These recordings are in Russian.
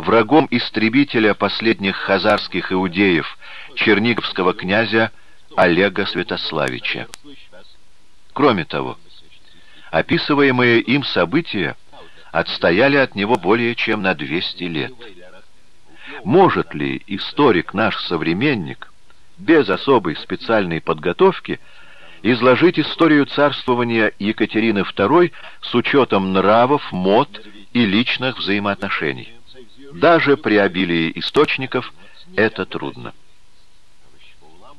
врагом истребителя последних хазарских иудеев, черниговского князя Олега Святославича. Кроме того, описываемые им события отстояли от него более чем на 200 лет. Может ли историк наш современник без особой специальной подготовки изложить историю царствования Екатерины II с учетом нравов, мод и личных взаимоотношений? Даже при обилии источников это трудно.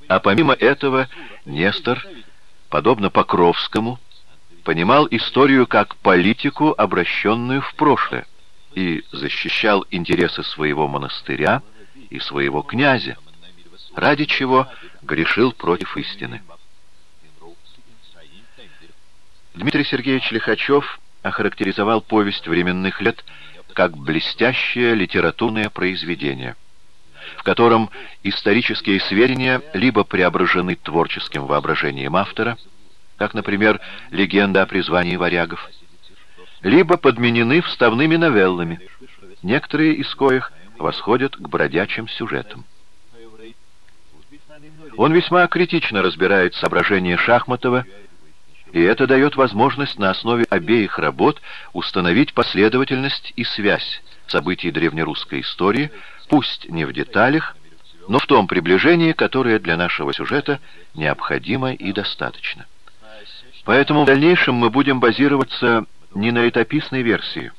А помимо этого Нестор, подобно Покровскому, понимал историю как политику, обращенную в прошлое, и защищал интересы своего монастыря и своего князя, ради чего грешил против истины. Дмитрий Сергеевич Лихачев охарактеризовал повесть временных лет как блестящее литературное произведение, в котором исторические сведения либо преображены творческим воображением автора, как, например, легенда о призвании варягов, либо подменены вставными новеллами, некоторые из коих восходят к бродячим сюжетам. Он весьма критично разбирает соображения Шахматова, и это дает возможность на основе обеих работ установить последовательность и связь событий древнерусской истории, пусть не в деталях, но в том приближении, которое для нашего сюжета необходимо и достаточно. Поэтому в дальнейшем мы будем базироваться не на летописной версии,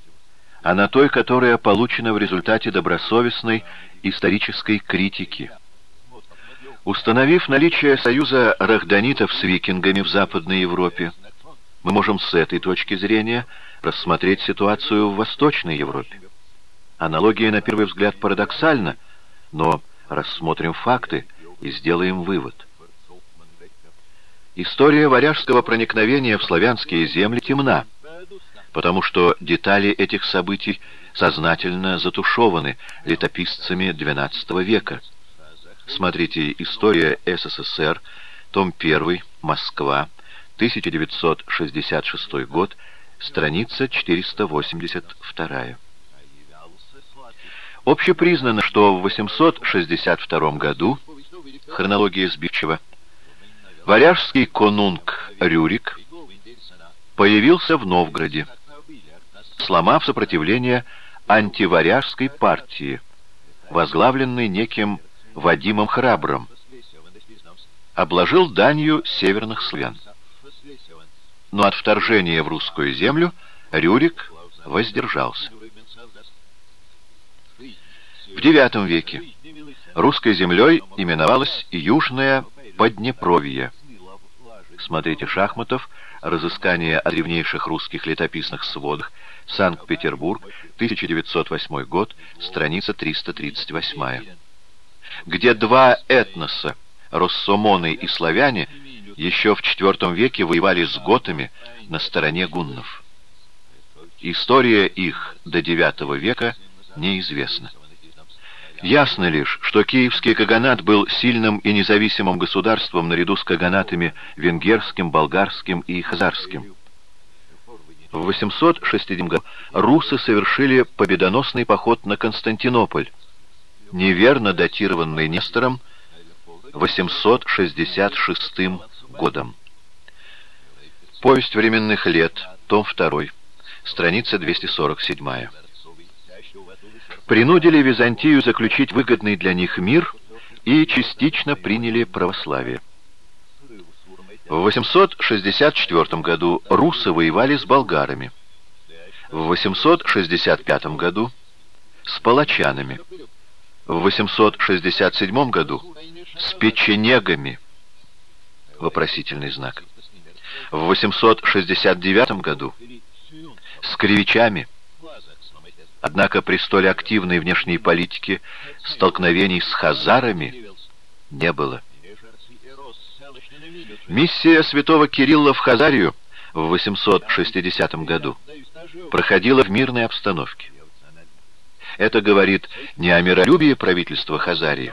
а на той, которая получена в результате добросовестной исторической критики. Установив наличие союза рахданитов с викингами в Западной Европе, мы можем с этой точки зрения рассмотреть ситуацию в Восточной Европе. Аналогия, на первый взгляд, парадоксальна, но рассмотрим факты и сделаем вывод. История варяжского проникновения в славянские земли темна, потому что детали этих событий сознательно затушеваны летописцами XII века. Смотрите «История СССР», том 1, Москва, 1966 год, страница 482. Общепризнано, что в 862 году, хронология Сбивчева, варяжский конунг Рюрик появился в Новгороде сломав сопротивление антиваряжской партии, возглавленной неким Вадимом Храбрым, обложил данью северных славян. Но от вторжения в русскую землю Рюрик воздержался. В IX веке русской землей именовалась Южное Поднепровье. Смотрите Шахматов «Разыскание о древнейших русских летописных сводах», Санкт-Петербург, 1908 год, страница 338. Где два этноса, россомоны и славяне, еще в IV веке воевали с готами на стороне гуннов. История их до IX века неизвестна. Ясно лишь, что киевский каганат был сильным и независимым государством наряду с каганатами венгерским, болгарским и хазарским. В 860 году русы совершили победоносный поход на Константинополь, неверно датированный Нестором 866 годом. Повесть временных лет, том 2, страница 247. Принудили Византию заключить выгодный для них мир и частично приняли православие. В 864 году русы воевали с болгарами. В 865 году с палачанами. В 867 году с печенегами. Вопросительный знак. В 869 году с кривичами. Однако при столь активной внешней политике столкновений с хазарами не было. Миссия святого Кирилла в Хазарию в 860 году проходила в мирной обстановке. Это говорит не о миролюбии правительства Хазарии,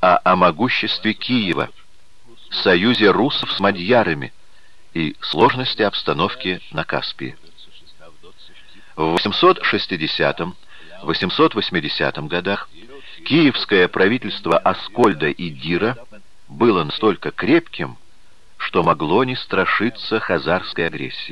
а о могуществе Киева, союзе русов с мадьярами и сложности обстановки на Каспии. В 860 В 880 годах киевское правительство Аскольда и Дира было настолько крепким, что могло не страшиться хазарской агрессии.